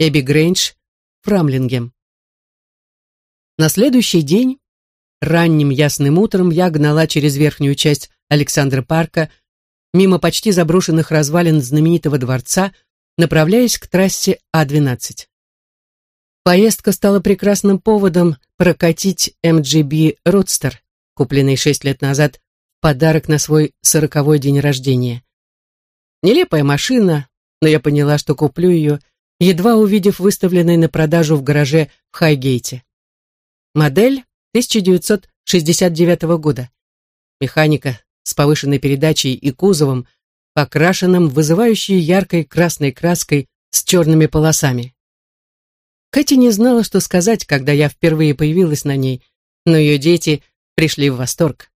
Эбби Грейндж, Фрамлингем. На следующий день, ранним ясным утром, я гнала через верхнюю часть Александра Парка, мимо почти заброшенных развалин знаменитого дворца, направляясь к трассе А-12. Поездка стала прекрасным поводом прокатить MGB Roadster, купленный шесть лет назад в подарок на свой сороковой день рождения. Нелепая машина, но я поняла, что куплю ее, едва увидев выставленный на продажу в гараже в Хайгейте. Модель 1969 года. Механика с повышенной передачей и кузовом, покрашенным вызывающей яркой красной краской с черными полосами. Кэти не знала, что сказать, когда я впервые появилась на ней, но ее дети пришли в восторг.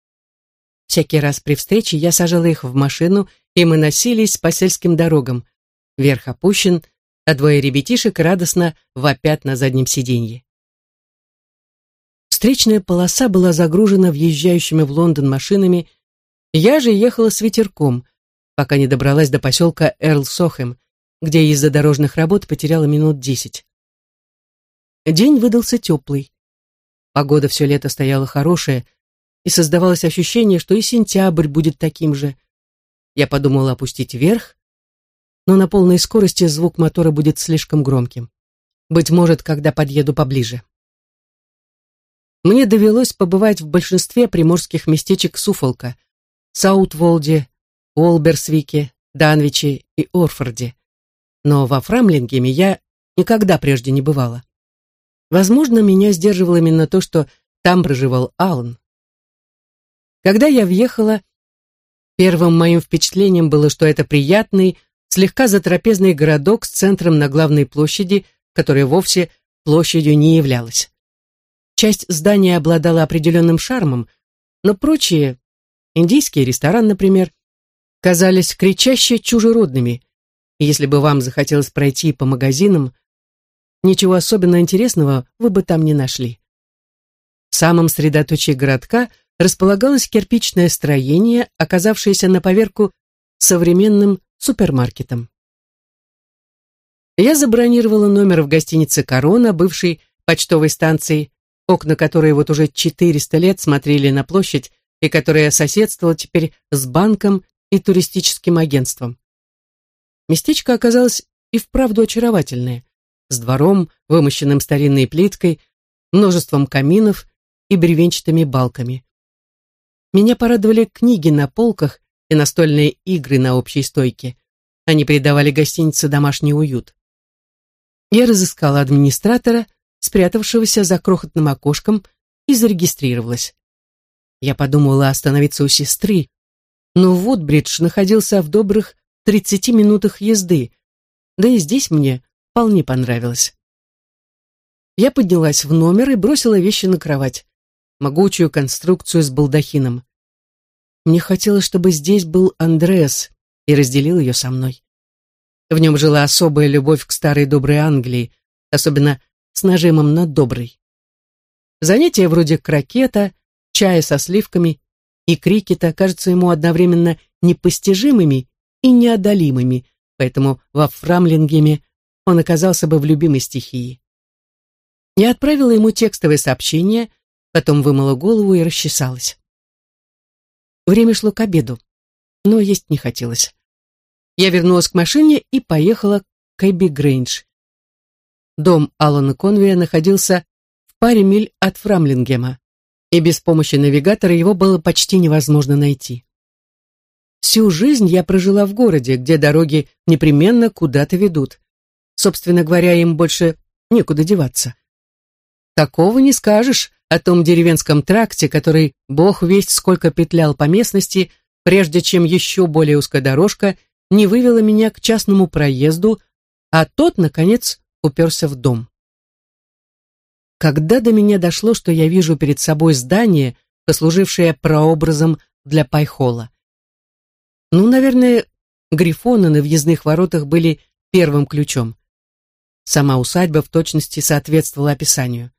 Всякий раз при встрече я сажала их в машину, и мы носились по сельским дорогам, верх опущен, а двое ребятишек радостно вопят на заднем сиденье. Встречная полоса была загружена въезжающими в Лондон машинами, я же ехала с ветерком, пока не добралась до поселка Эрл-Сохем, где из-за дорожных работ потеряла минут десять. День выдался теплый. Погода все лето стояла хорошая, и создавалось ощущение, что и сентябрь будет таким же. Я подумала опустить вверх, но на полной скорости звук мотора будет слишком громким. Быть может, когда подъеду поближе. Мне довелось побывать в большинстве приморских местечек Суфолка, Саутволде, Уолберсвике, Данвиче и Орфорде. Но во Фрамлингеме я никогда прежде не бывала. Возможно, меня сдерживало именно то, что там проживал Аллан. Когда я въехала, первым моим впечатлением было, что это приятный, слегка затрапезный городок с центром на главной площади, которая вовсе площадью не являлась. Часть здания обладала определенным шармом, но прочие, индийский ресторан, например, казались кричаще чужеродными. И если бы вам захотелось пройти по магазинам, ничего особенно интересного вы бы там не нашли. В самом средоточии городка располагалось кирпичное строение, оказавшееся на поверку современным супермаркетом. Я забронировала номер в гостинице «Корона», бывшей почтовой станции, окна которой вот уже 400 лет смотрели на площадь и которая соседствовала теперь с банком и туристическим агентством. Местечко оказалось и вправду очаровательное, с двором, вымощенным старинной плиткой, множеством каминов и бревенчатыми балками. Меня порадовали книги на полках и настольные игры на общей стойке. Они придавали гостинице домашний уют. Я разыскала администратора, спрятавшегося за крохотным окошком, и зарегистрировалась. Я подумала остановиться у сестры, но Вудбридж находился в добрых 30 минутах езды, да и здесь мне вполне понравилось. Я поднялась в номер и бросила вещи на кровать, могучую конструкцию с балдахином. Мне хотелось, чтобы здесь был Андреас и разделил ее со мной. В нем жила особая любовь к старой доброй Англии, особенно с нажимом на добрый. Занятия вроде крокета, чая со сливками и крикета кажутся ему одновременно непостижимыми и неодолимыми, поэтому во Фрамлингеме он оказался бы в любимой стихии. Я отправила ему текстовое сообщение, потом вымыла голову и расчесалась. Время шло к обеду, но есть не хотелось. Я вернулась к машине и поехала к Эбби Грейндж. Дом Алана Конвея находился в паре миль от Фрамлингема, и без помощи навигатора его было почти невозможно найти. Всю жизнь я прожила в городе, где дороги непременно куда-то ведут. Собственно говоря, им больше некуда деваться. Такого не скажешь о том деревенском тракте, который бог весть сколько петлял по местности, прежде чем еще более узкая дорожка не вывела меня к частному проезду, а тот, наконец, уперся в дом. Когда до меня дошло, что я вижу перед собой здание, послужившее прообразом для Пайхола. Ну, наверное, грифоны на въездных воротах были первым ключом. Сама усадьба в точности соответствовала описанию.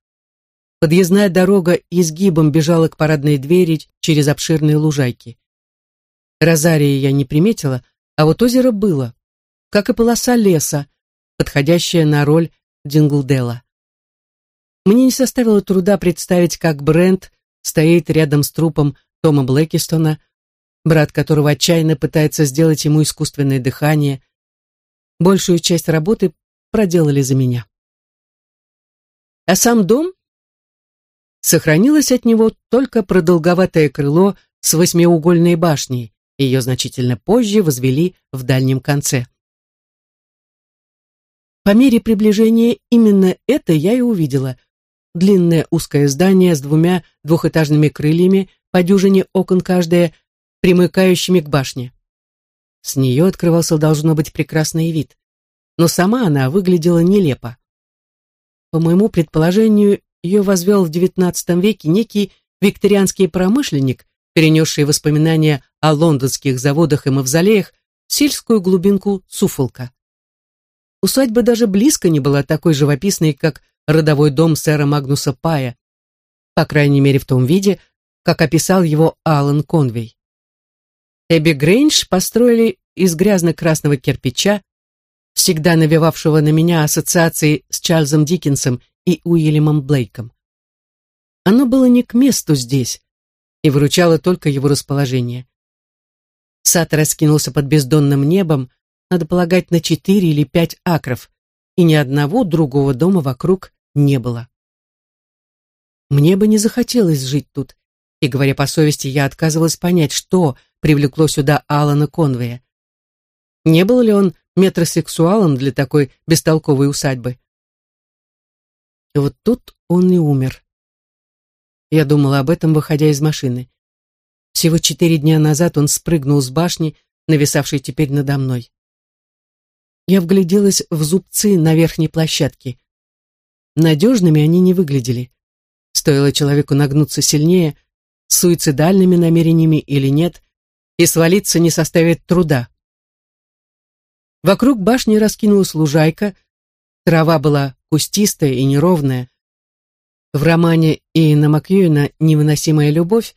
Подъездная дорога изгибом бежала к парадной двери через обширные лужайки. Розарии я не приметила, а вот озеро было, как и полоса леса, подходящая на роль Динглдела. Мне не составило труда представить, как Брент стоит рядом с трупом Тома Блэкистона, брат которого отчаянно пытается сделать ему искусственное дыхание. Большую часть работы проделали за меня. А сам дом? Сохранилось от него только продолговатое крыло с восьмиугольной башней, ее значительно позже возвели в дальнем конце. По мере приближения именно это я и увидела. Длинное узкое здание с двумя двухэтажными крыльями, по дюжине окон каждое, примыкающими к башне. С нее открывался, должно быть, прекрасный вид. Но сама она выглядела нелепо. По моему предположению, ее возвел в XIX веке некий викторианский промышленник, перенесший воспоминания о лондонских заводах и мавзолеях в сельскую глубинку Суфолка. Усадьба даже близко не была такой живописной, как родовой дом сэра Магнуса Пая, по крайней мере в том виде, как описал его Алан Конвей. Эбби Грейндж построили из грязно-красного кирпича, всегда навевавшего на меня ассоциации с Чарльзом Диккенсом и Уильямом Блейком. Оно было не к месту здесь, и выручало только его расположение. Сад раскинулся под бездонным небом, надо полагать, на четыре или пять акров, и ни одного другого дома вокруг не было. Мне бы не захотелось жить тут, и, говоря по совести, я отказывалась понять, что привлекло сюда Алана Конвея. Не был ли он метросексуалом для такой бестолковой усадьбы? И вот тут он и умер. Я думала об этом, выходя из машины. Всего четыре дня назад он спрыгнул с башни, нависавшей теперь надо мной. Я вгляделась в зубцы на верхней площадке. Надежными они не выглядели. Стоило человеку нагнуться сильнее, суицидальными намерениями или нет, и свалиться не составит труда. Вокруг башни раскинулась лужайка, трава была кустистая и неровная, в романе Иэна Макьюина «Невыносимая любовь»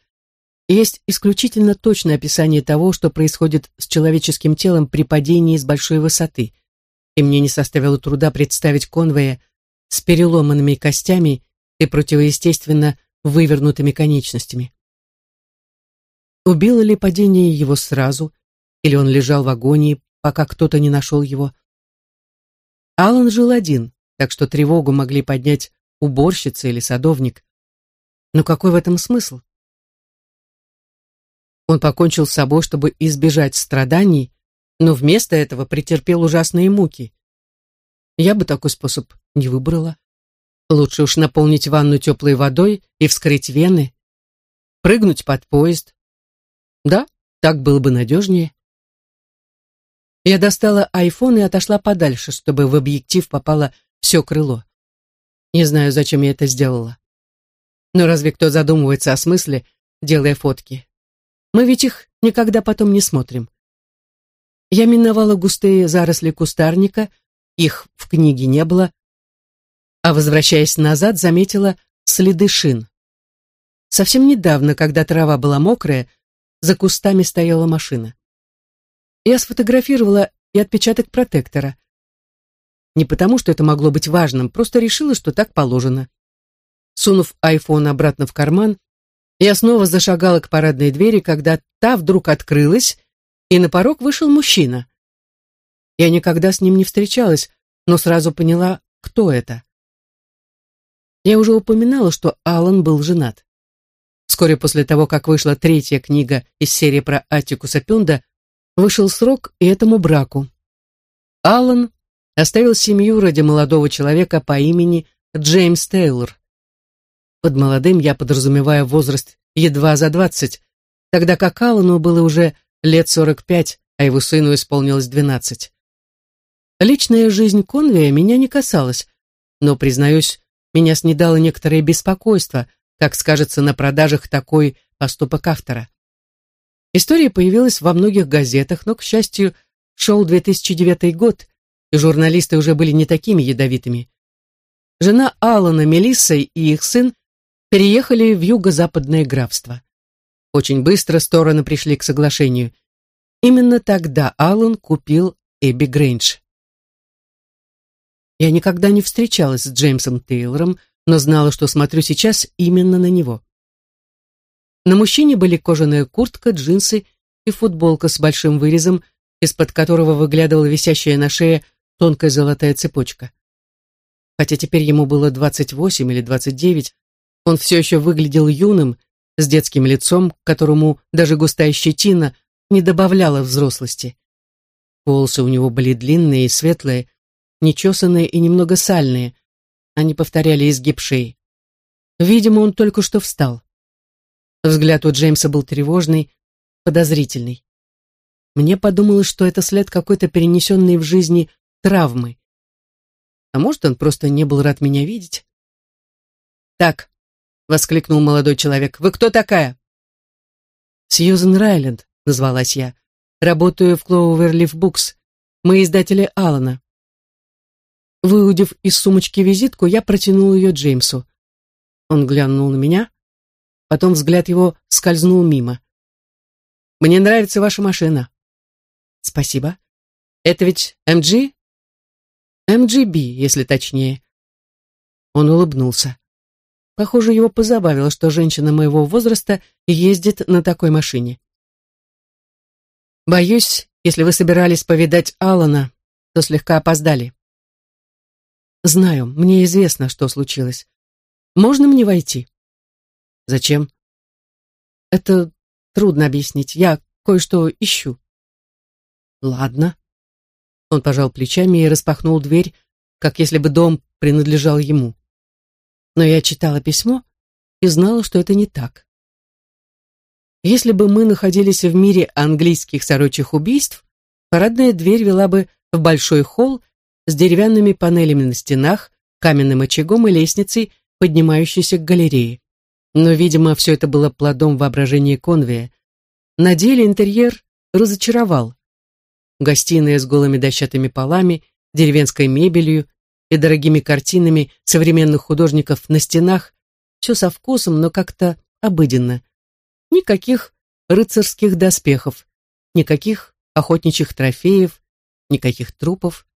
есть исключительно точное описание того, что происходит с человеческим телом при падении с большой высоты, и мне не составило труда представить конвоя с переломанными костями и противоестественно вывернутыми конечностями. Убило ли падение его сразу, или он лежал в агонии, пока кто-то не нашел его? Алан жил один, так что тревогу могли поднять уборщица или садовник. Но какой в этом смысл? Он покончил с собой, чтобы избежать страданий, но вместо этого претерпел ужасные муки. Я бы такой способ не выбрала. Лучше уж наполнить ванну теплой водой и вскрыть вены, прыгнуть под поезд. Да, так было бы надежнее. Я достала айфон и отошла подальше, чтобы в объектив попало все крыло. Не знаю, зачем я это сделала. Но разве кто задумывается о смысле, делая фотки? Мы ведь их никогда потом не смотрим. Я миновала густые заросли кустарника, их в книге не было, а возвращаясь назад, заметила следы шин. Совсем недавно, когда трава была мокрая, за кустами стояла машина. Я сфотографировала и отпечаток протектора — не потому, что это могло быть важным, просто решила, что так положено. Сунув айфон обратно в карман, я снова зашагала к парадной двери, когда та вдруг открылась, и на порог вышел мужчина. Я никогда с ним не встречалась, но сразу поняла, кто это. Я уже упоминала, что Алан был женат. Вскоре после того, как вышла третья книга из серии про Аттикуса Пюнда, вышел срок и этому браку. Алан оставил семью ради молодого человека по имени Джеймс Тейлор. Под молодым я подразумеваю возраст едва за двадцать, тогда как Аллану было уже лет сорок пять, а его сыну исполнилось двенадцать. Личная жизнь Конвея меня не касалась, но, признаюсь, меня снедало некоторое беспокойство, как скажется на продажах такой поступок автора. История появилась во многих газетах, но, к счастью, шел 2009 год, и журналисты уже были не такими ядовитыми. Жена Алана, Мелисса и их сын переехали в юго-западное графство. Очень быстро стороны пришли к соглашению. Именно тогда Алан купил Эбби Грейндж. Я никогда не встречалась с Джеймсом Тейлором, но знала, что смотрю сейчас именно на него. На мужчине были кожаная куртка, джинсы и футболка с большим вырезом, из-под которого выглядывала висящая на шее тонкая золотая цепочка. Хотя теперь ему было 28 или 29, он все еще выглядел юным, с детским лицом, которому даже густая щетина не добавляла взрослости. Волосы у него были длинные и светлые, нечесанные и немного сальные. Они повторяли изгиб шеи. Видимо, он только что встал. Взгляд у Джеймса был тревожный, подозрительный. Мне подумалось, что это след какой-то перенесенной в жизни травмы. А может, он просто не был рад меня видеть? «Так», — воскликнул молодой человек, — «вы кто такая?» «Сьюзен Райленд», — назвалась я. «Работаю в Клоуверлиф Букс. Мы издатели Алана». Выудив из сумочки визитку, я протянул ее Джеймсу. Он глянул на меня, потом взгляд его скользнул мимо. «Мне нравится ваша машина». «Спасибо. Это ведь МГ?» «МГБ, если точнее». Он улыбнулся. Похоже, его позабавило, что женщина моего возраста ездит на такой машине. «Боюсь, если вы собирались повидать Алана, то слегка опоздали». «Знаю, мне известно, что случилось. Можно мне войти?» «Зачем?» «Это трудно объяснить. Я кое-что ищу». «Ладно». Он пожал плечами и распахнул дверь, как если бы дом принадлежал ему. Но я читала письмо и знала, что это не так. Если бы мы находились в мире английских сорочьих убийств, парадная дверь вела бы в большой холл с деревянными панелями на стенах, каменным очагом и лестницей, поднимающейся к галерее. Но, видимо, все это было плодом воображения Конвия. На деле интерьер разочаровал. Гостиная с голыми дощатыми полами, деревенской мебелью и дорогими картинами современных художников на стенах, все со вкусом, но как-то обыденно. Никаких рыцарских доспехов, никаких охотничьих трофеев, никаких трупов.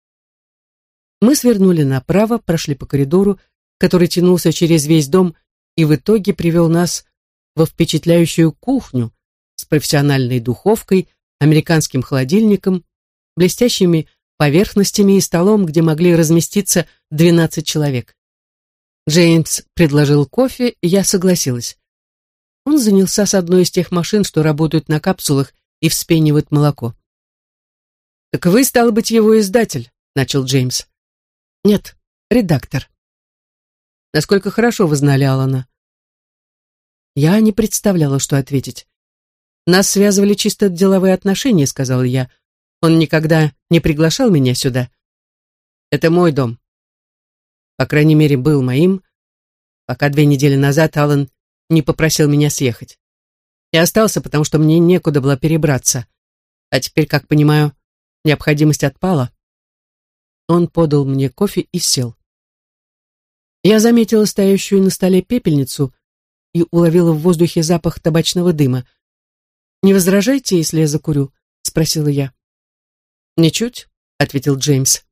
Мы свернули направо, прошли по коридору, который тянулся через весь дом и в итоге привел нас во впечатляющую кухню с профессиональной духовкой, американским холодильником, блестящими поверхностями и столом, где могли разместиться 12 человек. Джеймс предложил кофе, и я согласилась. Он занялся с одной из тех машин, что работают на капсулах и вспенивают молоко. «Так вы, стало быть, его издатель», — начал Джеймс. «Нет, редактор». «Насколько хорошо вы знали Алана?» Я не представляла, что ответить. «Нас связывали чисто деловые отношения», — сказал я. «Он никогда не приглашал меня сюда. Это мой дом. По крайней мере, был моим, пока две недели назад Алан не попросил меня съехать. Я остался, потому что мне некуда было перебраться. А теперь, как понимаю, необходимость отпала. Он подал мне кофе и сел. Я заметила стоящую на столе пепельницу и уловила в воздухе запах табачного дыма. «Не возражайте, если я закурю?» — спросила я. «Ничуть», — ответил Джеймс.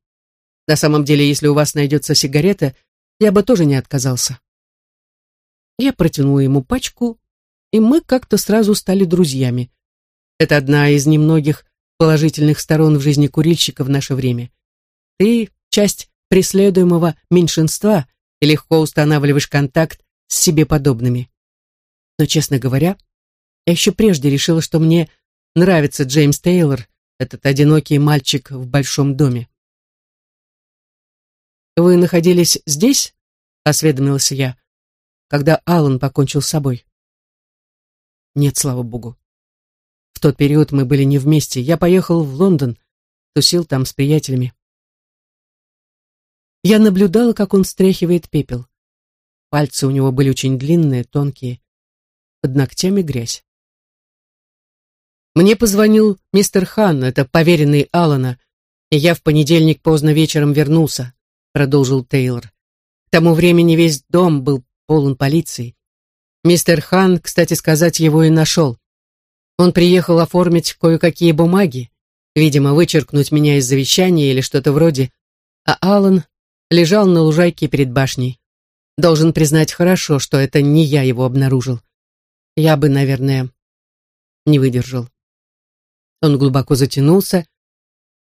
«На самом деле, если у вас найдется сигарета, я бы тоже не отказался». Я протянула ему пачку, и мы как-то сразу стали друзьями. Это одна из немногих положительных сторон в жизни курильщика в наше время. Ты — часть преследуемого меньшинства и легко устанавливаешь контакт с себе подобными. Но, честно говоря, я еще прежде решила, что мне нравится Джеймс Тейлор, этот одинокий мальчик в большом доме. «Вы находились здесь?» — осведомился я когда Алан покончил с собой. Нет, слава богу. В тот период мы были не вместе. Я поехал в Лондон, тусил там с приятелями. Я наблюдала, как он стряхивает пепел. Пальцы у него были очень длинные, тонкие. Под ногтями грязь. Мне позвонил мистер Хан, это поверенный Алана, и я в понедельник поздно вечером вернулся, продолжил Тейлор. К тому времени весь дом был полон полиции. Мистер Хан, кстати сказать, его и нашел. Он приехал оформить кое-какие бумаги, видимо, вычеркнуть меня из завещания или что-то вроде, а Аллан лежал на лужайке перед башней. Должен признать хорошо, что это не я его обнаружил. Я бы, наверное, не выдержал. Он глубоко затянулся,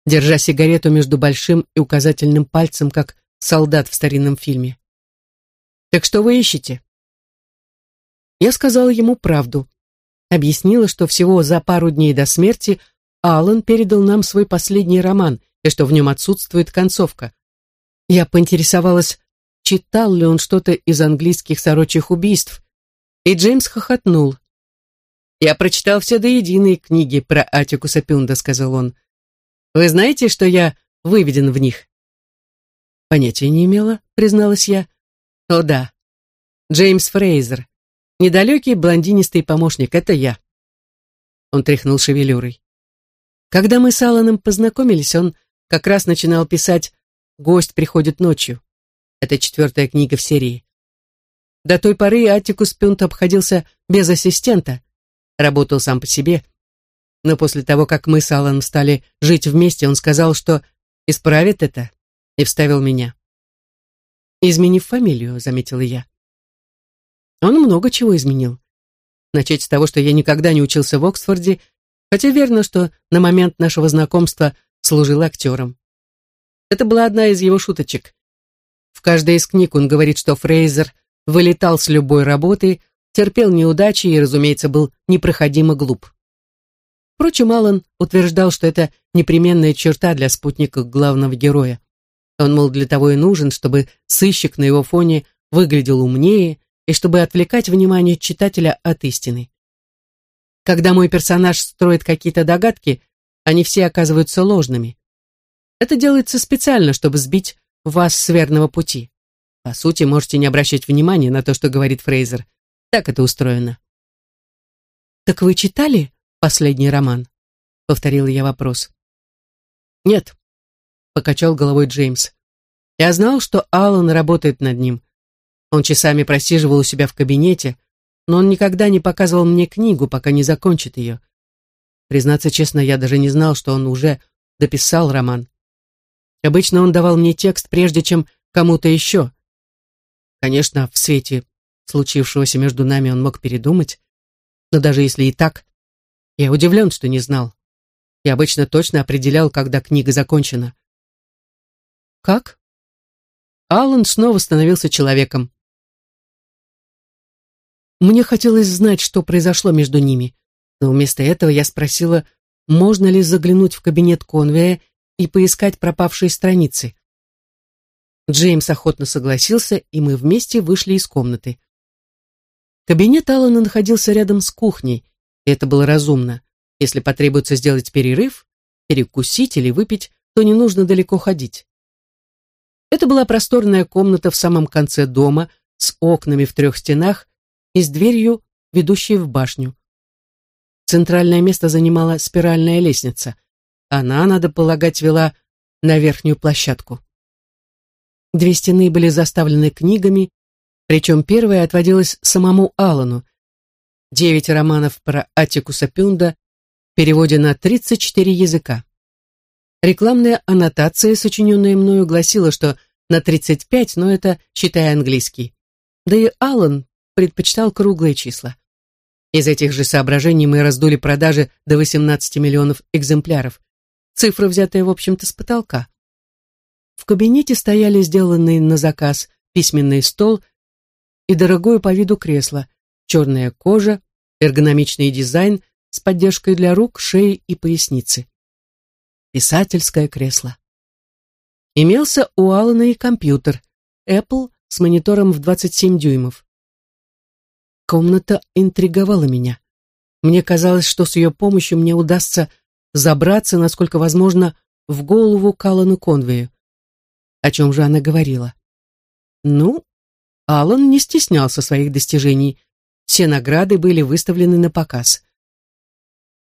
держа сигарету между большим и указательным пальцем, как солдат в старинном фильме. «Так что вы ищете?» Я сказала ему правду. Объяснила, что всего за пару дней до смерти Аллан передал нам свой последний роман и что в нем отсутствует концовка. Я поинтересовалась, читал ли он что-то из английских сорочьих убийств, и Джеймс хохотнул. «Я прочитал все до единой книги про Атикуса Пюнда», — сказал он. «Вы знаете, что я выведен в них?» «Понятия не имела», — призналась я. «О да, Джеймс Фрейзер. Недалекий блондинистый помощник, это я». Он тряхнул шевелюрой. Когда мы с Алланом познакомились, он как раз начинал писать «Гость приходит ночью». Это четвертая книга в серии. До той поры Атикус Пюнт обходился без ассистента, работал сам по себе. Но после того, как мы с Алланом стали жить вместе, он сказал, что исправит это, и вставил меня. «Изменив фамилию», — заметила я. Он много чего изменил. Начать с того, что я никогда не учился в Оксфорде, хотя верно, что на момент нашего знакомства служил актером. Это была одна из его шуточек. В каждой из книг он говорит, что Фрейзер вылетал с любой работы, терпел неудачи и, разумеется, был непроходимо глуп. Впрочем, Аллан утверждал, что это непременная черта для спутника главного героя. Он, мол, для того и нужен, чтобы сыщик на его фоне выглядел умнее и чтобы отвлекать внимание читателя от истины. Когда мой персонаж строит какие-то догадки, они все оказываются ложными. Это делается специально, чтобы сбить вас с верного пути. По сути, можете не обращать внимания на то, что говорит Фрейзер. Так это устроено. «Так вы читали последний роман?» — повторил я вопрос. «Нет», — покачал головой Джеймс. «Я знал, что Аллан работает над ним. Он часами просиживал у себя в кабинете, но он никогда не показывал мне книгу, пока не закончит ее. Признаться честно, я даже не знал, что он уже дописал роман. Обычно он давал мне текст, прежде чем кому-то еще. Конечно, в свете случившегося между нами он мог передумать. Но даже если и так, я удивлен, что не знал. Я обычно точно определял, когда книга закончена. Как? Аллан снова становился человеком. Мне хотелось знать, что произошло между ними, но вместо этого я спросила, можно ли заглянуть в кабинет Конвея и поискать пропавшие страницы. Джеймс охотно согласился, и мы вместе вышли из комнаты. Кабинет Алана находился рядом с кухней, и это было разумно. Если потребуется сделать перерыв, перекусить или выпить, то не нужно далеко ходить. Это была просторная комната в самом конце дома, с окнами в трех стенах и с дверью, ведущей в башню. Центральное место занимала спиральная лестница. Она, надо полагать, вела на верхнюю площадку. Две стены были заставлены книгами, причем первая отводилась самому Аллану. Девять романов про Атикуса Пюнда в переводе на 34 языка. Рекламная аннотация, сочиненная мною, гласила, что на 35, но это считая английский. Да и Аллан предпочитал круглые числа. Из этих же соображений мы раздули продажи до 18 миллионов экземпляров. Цифра, взятая, в общем-то, с потолка. В кабинете стояли сделанные на заказ письменный стол и дорогое по виду кресло, черная кожа, эргономичный дизайн с поддержкой для рук, шеи и поясницы. Писательское кресло. Имелся у Алана и компьютер Apple с монитором в 27 дюймов. Комната интриговала меня. Мне казалось, что с ее помощью мне удастся забраться, насколько возможно, в голову Калану Конвею. О чем же она говорила? Ну, Алан не стеснялся своих достижений. Все награды были выставлены на показ.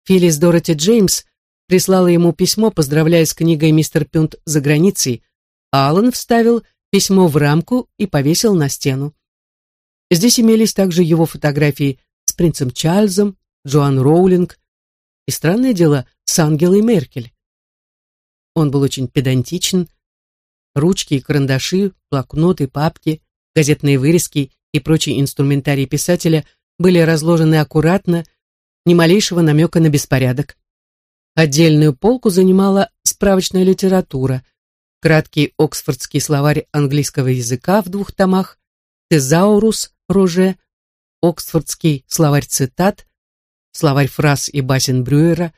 Филлис Дороти Джеймс прислала ему письмо, поздравляя с книгой «Мистер Пюнт за границей», а Алан вставил письмо в рамку и повесил на стену. Здесь имелись также его фотографии с принцем Чарльзом, Джоан Роулинг и, странное дело, с Ангелой Меркель. Он был очень педантичен, ручки и карандаши, блокноты, папки, газетные вырезки и прочий инструментарий писателя были разложены аккуратно, ни малейшего намека на беспорядок. Отдельную полку занимала справочная литература, краткий оксфордский словарь английского языка в двух томах, тезаурус Роже, оксфордский словарь цитат, словарь фраз и басен Брюера,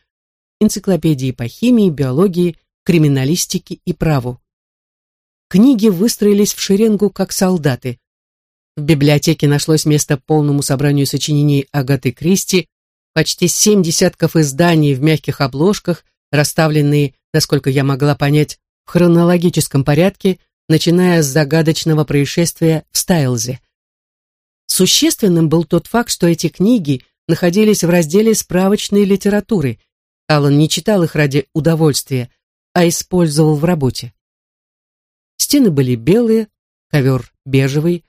энциклопедии по химии, биологии, криминалистике и праву. Книги выстроились в шеренгу, как солдаты. В библиотеке нашлось место полному собранию сочинений Агаты Кристи, почти семь десятков изданий в мягких обложках, расставленные, насколько я могла понять, в хронологическом порядке, начиная с загадочного происшествия в Стайлзе. Существенным был тот факт, что эти книги находились в разделе справочной литературы. Аллан не читал их ради удовольствия, а использовал в работе. Стены были белые, ковер бежевый.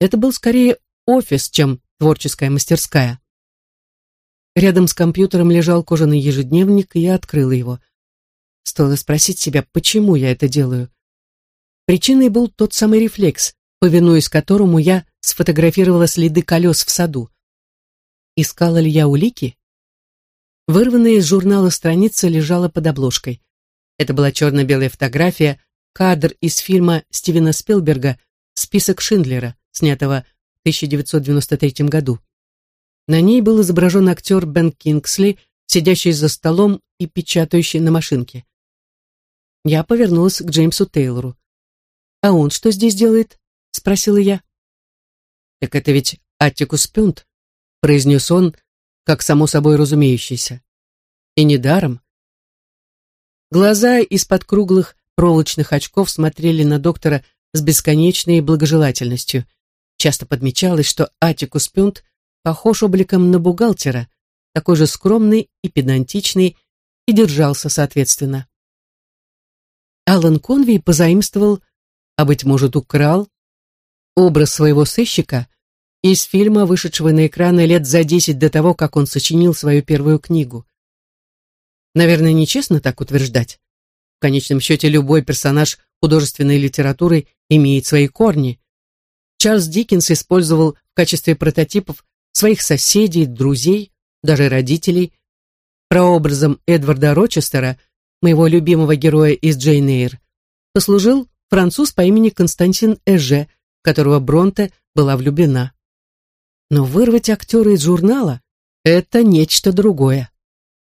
Это был скорее офис, чем творческая мастерская. Рядом с компьютером лежал кожаный ежедневник, и я открыла его. Стоило спросить себя, почему я это делаю. Причиной был тот самый рефлекс, повинуясь которому я сфотографировала следы колес в саду. Искала ли я улики? Вырванная из журнала страница лежала под обложкой. Это была черно-белая фотография, кадр из фильма Стивена Спилберга «Список Шиндлера», снятого в 1993 году. На ней был изображен актер Бен Кингсли, сидящий за столом и печатающий на машинке. Я повернулась к Джеймсу Тейлору. «А он что здесь делает?» — спросила я. «Так это ведь Аттикус Пюнт», — произнес он, как само собой разумеющийся. «И недаром». Глаза из-под круглых проволочных очков смотрели на доктора с бесконечной благожелательностью. Часто подмечалось, что Атикус Пюнт похож обликом на бухгалтера, такой же скромный и педантичный, и держался соответственно. Алан Конвей позаимствовал, а, быть может, украл, образ своего сыщика из фильма, вышедшего на экраны лет за десять до того, как он сочинил свою первую книгу. Наверное, нечестно так утверждать. В конечном счете, любой персонаж художественной литературы имеет свои корни. Чарльз Диккенс использовал в качестве прототипов своих соседей, друзей, даже родителей. Прообразом Эдварда Рочестера, моего любимого героя из Джейн Эйр, послужил француз по имени Константин Эже, которого Бронте была влюблена. Но вырвать актера из журнала — это нечто другое.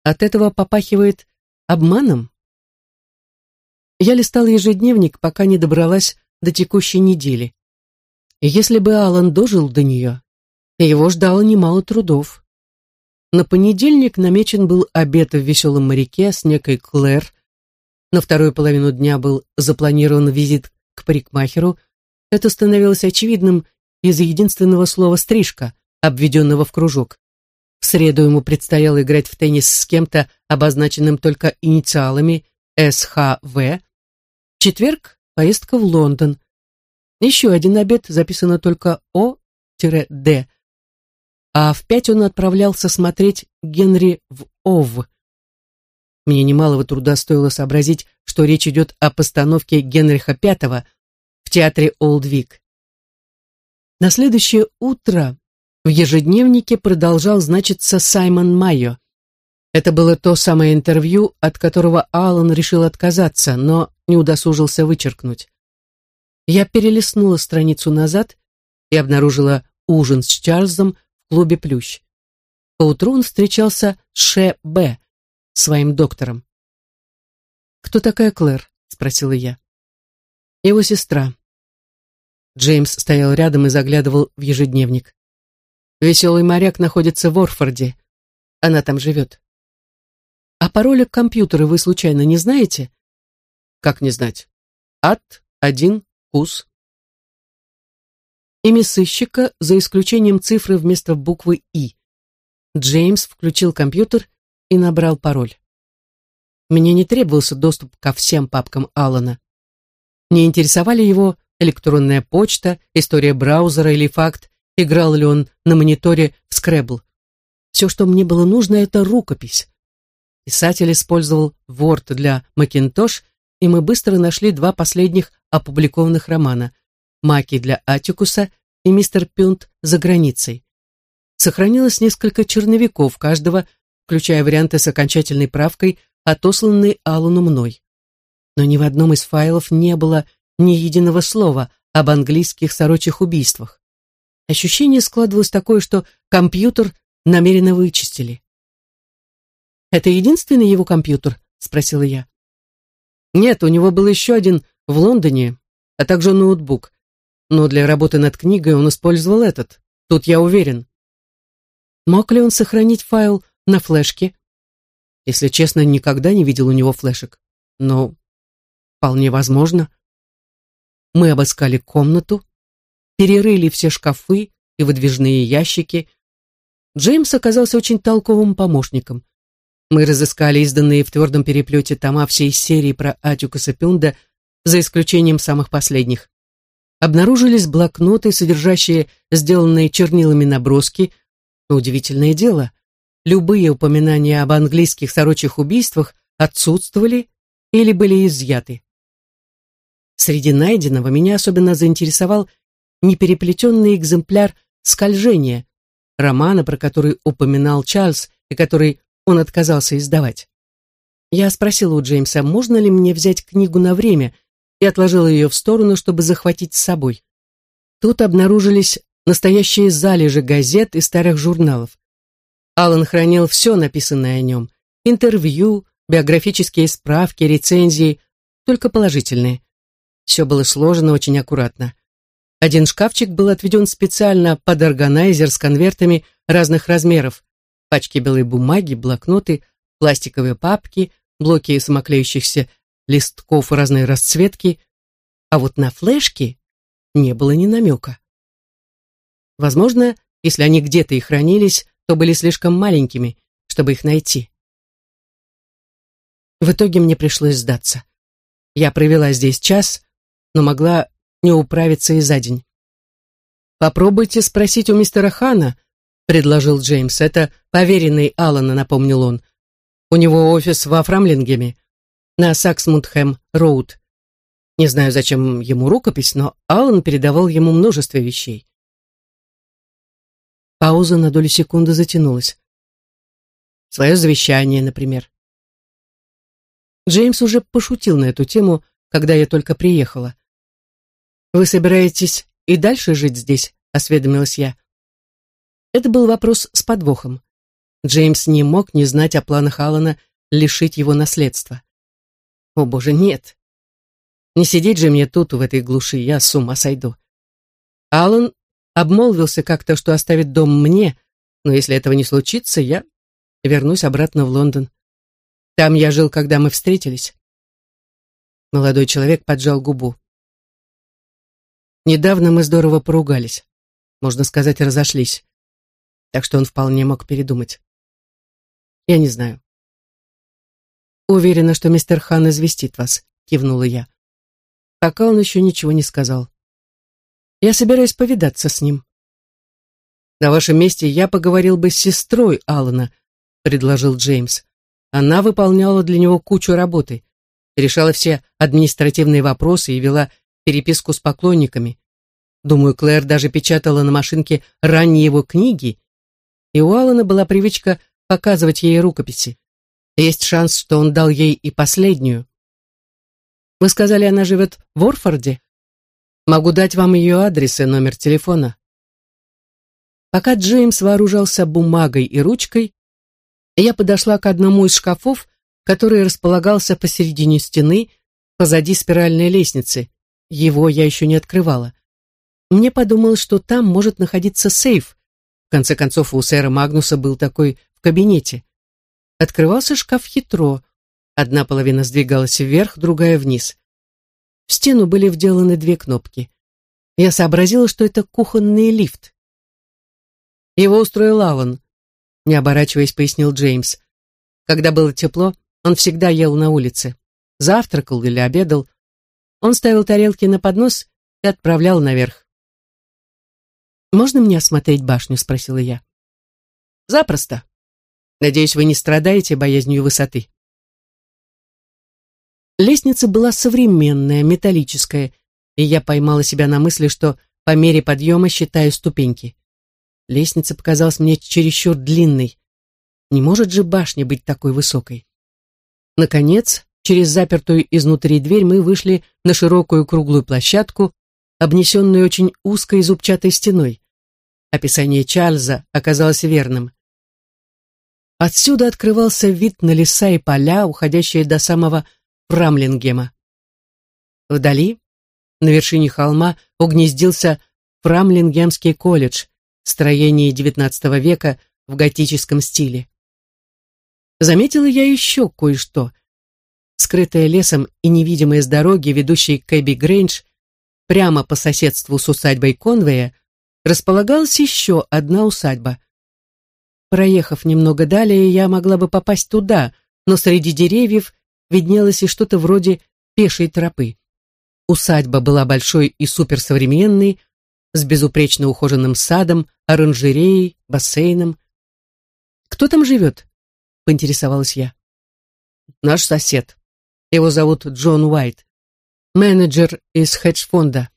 От этого попахивает обманом. Я листала ежедневник, пока не добралась до текущей недели. И если бы Алан дожил до нее, его ждало немало трудов. На понедельник намечен был обед в веселом моряке с некой Клэр. На вторую половину дня был запланирован визит к парикмахеру. Это становилось очевидным из единственного слова «стрижка», обведенного в кружок. В среду ему предстояло играть в теннис с кем-то, обозначенным только инициалами СХВ. В четверг — поездка в Лондон. Еще один обед записано только О-Д а в пять он отправлялся смотреть Генри в Ов. Мне немалого труда стоило сообразить, что речь идет о постановке Генриха V в театре Олдвик. На следующее утро в ежедневнике продолжал значиться Саймон Майо. Это было то самое интервью, от которого Аллан решил отказаться, но не удосужился вычеркнуть. Я перелистнула страницу назад и обнаружила ужин с Чарльзом клубе «Плющ». Поутру он встречался с Ше Б, своим доктором. «Кто такая Клэр?» — спросила я. «Его сестра». Джеймс стоял рядом и заглядывал в ежедневник. «Веселый моряк находится в Орфорде. Она там живет». «А пароля к компьютеру вы случайно не знаете?» «Как не знать?» «Ат, один, кус». Имя сыщика, за исключением цифры вместо буквы «И». Джеймс включил компьютер и набрал пароль. Мне не требовался доступ ко всем папкам Алана. Не интересовали его электронная почта, история браузера или факт, играл ли он на мониторе в скребл. Все, что мне было нужно, это рукопись. Писатель использовал Word для Macintosh и мы быстро нашли два последних опубликованных романа «Маки для Атикуса» и «Мистер Пюнт за границей». Сохранилось несколько черновиков каждого, включая варианты с окончательной правкой, отосланной Аллану мной. Но ни в одном из файлов не было ни единого слова об английских сорочьих убийствах. Ощущение складывалось такое, что компьютер намеренно вычистили. «Это единственный его компьютер?» — спросила я. «Нет, у него был еще один в Лондоне, а также ноутбук. Но для работы над книгой он использовал этот. Тут я уверен». Мог ли он сохранить файл на флешке? Если честно, никогда не видел у него флешек. Но вполне возможно. Мы обыскали комнату, перерыли все шкафы и выдвижные ящики. Джеймс оказался очень толковым помощником. Мы разыскали изданные в твердом переплете тома всей серии про Атюкаса Пюнда, за исключением самых последних. Обнаружились блокноты, содержащие сделанные чернилами наброски, но удивительное дело, любые упоминания об английских сорочьих убийствах отсутствовали или были изъяты. Среди найденного меня особенно заинтересовал непереплетенный экземпляр «Скольжение», романа, про который упоминал Чарльз и который он отказался издавать. Я спросила у Джеймса, можно ли мне взять книгу на время, и отложила ее в сторону, чтобы захватить с собой. Тут обнаружились настоящие залежи газет и старых журналов. Аллан хранил все написанное о нем. Интервью, биографические справки, рецензии, только положительные. Все было сложено очень аккуратно. Один шкафчик был отведен специально под органайзер с конвертами разных размеров. Пачки белой бумаги, блокноты, пластиковые папки, блоки самоклеющихся листков разной расцветки. А вот на флешке не было ни намека. Возможно, если они где-то и хранились, то были слишком маленькими, чтобы их найти. В итоге мне пришлось сдаться. Я провела здесь час, но могла не управиться и за день. «Попробуйте спросить у мистера Хана», — предложил Джеймс. «Это поверенный Алана», — напомнил он. «У него офис во Фрамлингеме, на Саксмундхэм-Роуд. Не знаю, зачем ему рукопись, но Алан передавал ему множество вещей. Пауза на долю секунды затянулась. Свое завещание, например. Джеймс уже пошутил на эту тему, когда я только приехала. «Вы собираетесь и дальше жить здесь?» — осведомилась я. Это был вопрос с подвохом. Джеймс не мог не знать о планах Алана лишить его наследства. О боже, нет. Не сидеть же мне тут, в этой глуши, я с ума сойду. Алан обмолвился как-то, что оставит дом мне, но если этого не случится, я вернусь обратно в Лондон. Там я жил, когда мы встретились. Молодой человек поджал губу. Недавно мы здорово поругались. Можно сказать, разошлись. Так что он вполне мог передумать. Я не знаю. Уверена, что мистер Хан известит вас, кивнула я. Пока он еще ничего не сказал. Я собираюсь повидаться с ним. На вашем месте я поговорил бы с сестрой Алана, предложил Джеймс. Она выполняла для него кучу работы, решала все административные вопросы и вела переписку с поклонниками. Думаю, Клэр даже печатала на машинке ранние его книги, и у Алана была привычка показывать ей рукописи. Есть шанс, что он дал ей и последнюю. Вы сказали, она живет в Орфорде? Могу дать вам ее адрес и номер телефона. Пока Джеймс вооружался бумагой и ручкой, я подошла к одному из шкафов, который располагался посередине стены, позади спиральной лестницы. Его я еще не открывала. Мне подумалось, что там может находиться сейф. В конце концов, у сэра Магнуса был такой в кабинете. Открывался шкаф хитро. Одна половина сдвигалась вверх, другая вниз. В стену были вделаны две кнопки. Я сообразила, что это кухонный лифт. Его устроил Алан, не оборачиваясь, пояснил Джеймс. Когда было тепло, он всегда ел на улице. Завтракал или обедал. Он ставил тарелки на поднос и отправлял наверх. «Можно мне осмотреть башню?» — спросила я. «Запросто. Надеюсь, вы не страдаете боязнью высоты». Лестница была современная, металлическая, и я поймала себя на мысли, что по мере подъема считаю ступеньки. Лестница показалась мне чересчур длинной. Не может же башня быть такой высокой. Наконец, через запертую изнутри дверь мы вышли на широкую круглую площадку, обнесенную очень узкой зубчатой стеной. Описание Чарльза оказалось верным. Отсюда открывался вид на леса и поля, уходящие до самого Фрамлингема. Вдали, на вершине холма, угнездился Фрамлингемский колледж, строение XIX века в готическом стиле. Заметила я еще кое-что. Скрытая лесом и невидимая с дороги, ведущей к Эбби Грейндж, прямо по соседству с усадьбой Конвея, располагалась еще одна усадьба. Проехав немного далее, я могла бы попасть туда, но среди деревьев виднелось и что-то вроде пешей тропы. Усадьба была большой и суперсовременной, с безупречно ухоженным садом, оранжереей, бассейном. «Кто там живет?» — поинтересовалась я. «Наш сосед. Его зовут Джон Уайт. Менеджер из хедж-фонда».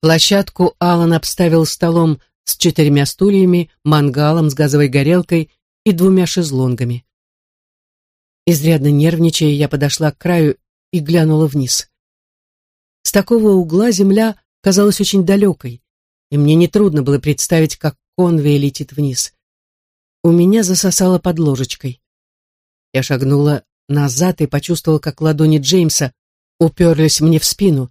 Площадку Алан обставил столом с четырьмя стульями, мангалом с газовой горелкой и двумя шезлонгами. Изрядно нервничая, я подошла к краю и глянула вниз. С такого угла земля казалась очень далекой, и мне нетрудно было представить, как конвей летит вниз. У меня засосало под ложечкой. Я шагнула назад и почувствовала, как ладони Джеймса уперлись мне в спину.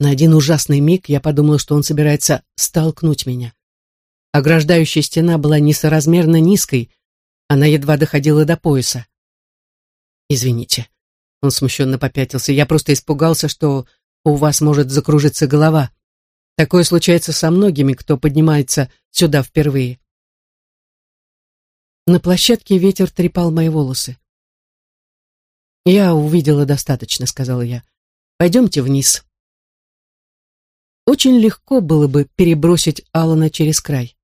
На один ужасный миг я подумала, что он собирается столкнуть меня. Ограждающая стена была несоразмерно низкой, она едва доходила до пояса. «Извините». Он смущенно попятился. «Я просто испугался, что у вас может закружиться голова. Такое случается со многими, кто поднимается сюда впервые». На площадке ветер трепал мои волосы. «Я увидела достаточно», — сказала я. «Пойдемте вниз». Очень легко было бы перебросить Алана через край.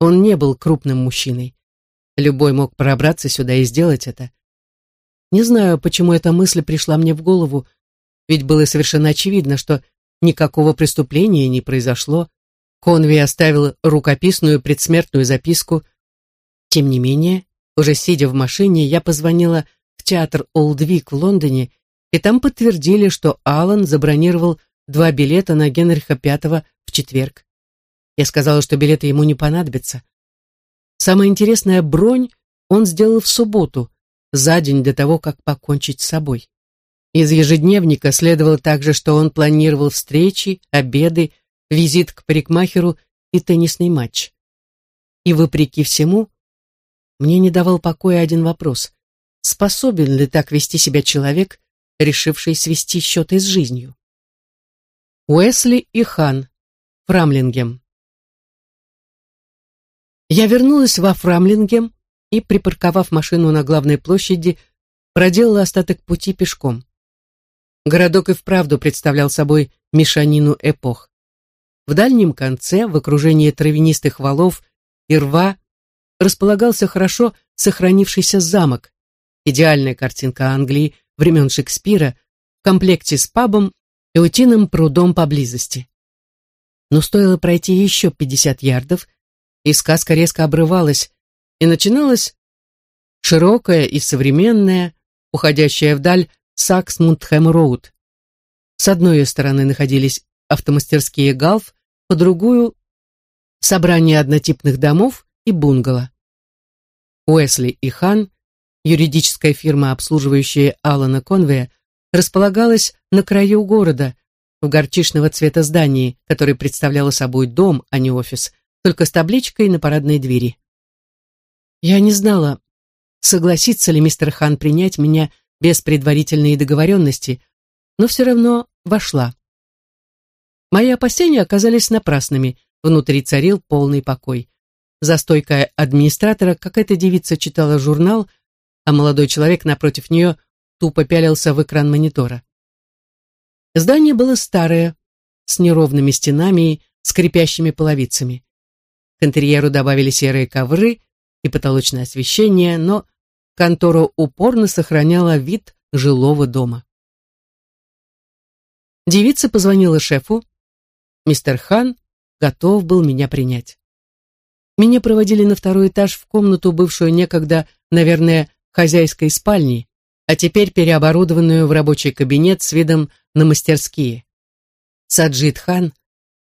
Он не был крупным мужчиной. Любой мог пробраться сюда и сделать это. Не знаю, почему эта мысль пришла мне в голову, ведь было совершенно очевидно, что никакого преступления не произошло. Конви оставил рукописную предсмертную записку. Тем не менее, уже сидя в машине, я позвонила театр Олдвик в Лондоне, и там подтвердили, что Алан забронировал два билета на Генриха V в четверг. Я сказала, что билеты ему не понадобятся. Самое интересное, бронь он сделал в субботу, за день до того, как покончить с собой. Из ежедневника следовало также, что он планировал встречи, обеды, визит к парикмахеру и теннисный матч. И вопреки всему, мне не давал покоя один вопрос. Способен ли так вести себя человек, решивший свести счеты с жизнью? Уэсли и Хан. Фрамлингем. Я вернулась во Фрамлингем, и, припарковав машину на главной площади, проделала остаток пути пешком. Городок и вправду представлял собой мешанину эпох. В дальнем конце, в окружении травянистых валов и рва, располагался хорошо сохранившийся замок, идеальная картинка Англии времен Шекспира в комплекте с пабом и утиным прудом поблизости. Но стоило пройти еще 50 ярдов, и сказка резко обрывалась, и начиналась широкая и современная, уходящая вдаль Саксмундхэм-роуд. С одной стороны находились автомастерские «Галф», по другую — собрание однотипных домов и бунгало. Уэсли и Хан, юридическая фирма, обслуживающая Алана Конвея, располагалась на краю города, в горчичного цвета здании, которое представляло собой дом, а не офис, только с табличкой на парадной двери. Я не знала, согласится ли мистер Хан принять меня без предварительной договоренности, но все равно вошла. Мои опасения оказались напрасными, внутри царил полный покой. За стойкой администратора какая-то девица читала журнал, а молодой человек напротив нее тупо пялился в экран монитора. Здание было старое, с неровными стенами и скрипящими половицами. К интерьеру добавили серые ковры и потолочное освещение, но контора упорно сохраняла вид жилого дома. девица позвонила шефу. Мистер Хан готов был меня принять. Меня проводили на второй этаж в комнату, бывшую некогда, наверное, хозяйской спальней, а теперь переоборудованную в рабочий кабинет с видом на мастерские. Саджид Хан,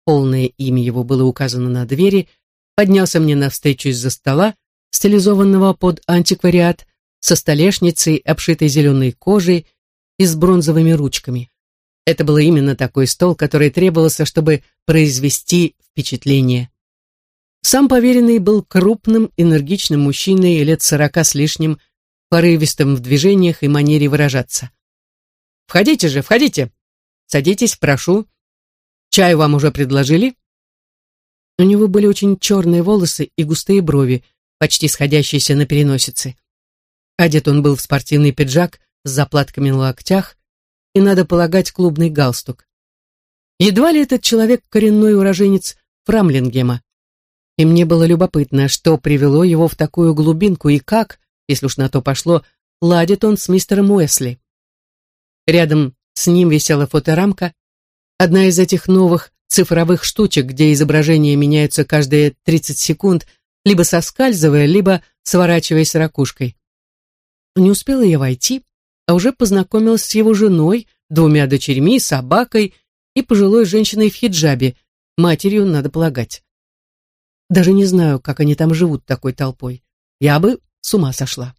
полное имя его было указано на двери, поднялся мне навстречу из-за стола, стилизованного под антиквариат, со столешницей, обшитой зеленой кожей и с бронзовыми ручками. Это был именно такой стол, который требовался, чтобы произвести впечатление. Сам поверенный был крупным, энергичным мужчиной лет сорока с лишним, порывистым в движениях и манере выражаться. «Входите же, входите! Садитесь, прошу. Чай вам уже предложили?» У него были очень черные волосы и густые брови, почти сходящиеся на переносице. Одет он был в спортивный пиджак с заплатками на локтях и, надо полагать, клубный галстук. Едва ли этот человек коренной уроженец Фрамлингема. И мне было любопытно, что привело его в такую глубинку и как, если уж на то пошло, ладит он с мистером Уэсли. Рядом с ним висела фоторамка, одна из этих новых цифровых штучек, где изображения меняются каждые 30 секунд, либо соскальзывая, либо сворачиваясь ракушкой. Не успела я войти, а уже познакомилась с его женой, двумя дочерьми, собакой и пожилой женщиной в хиджабе, матерью, надо полагать. Даже не знаю, как они там живут такой толпой. Я бы с ума сошла.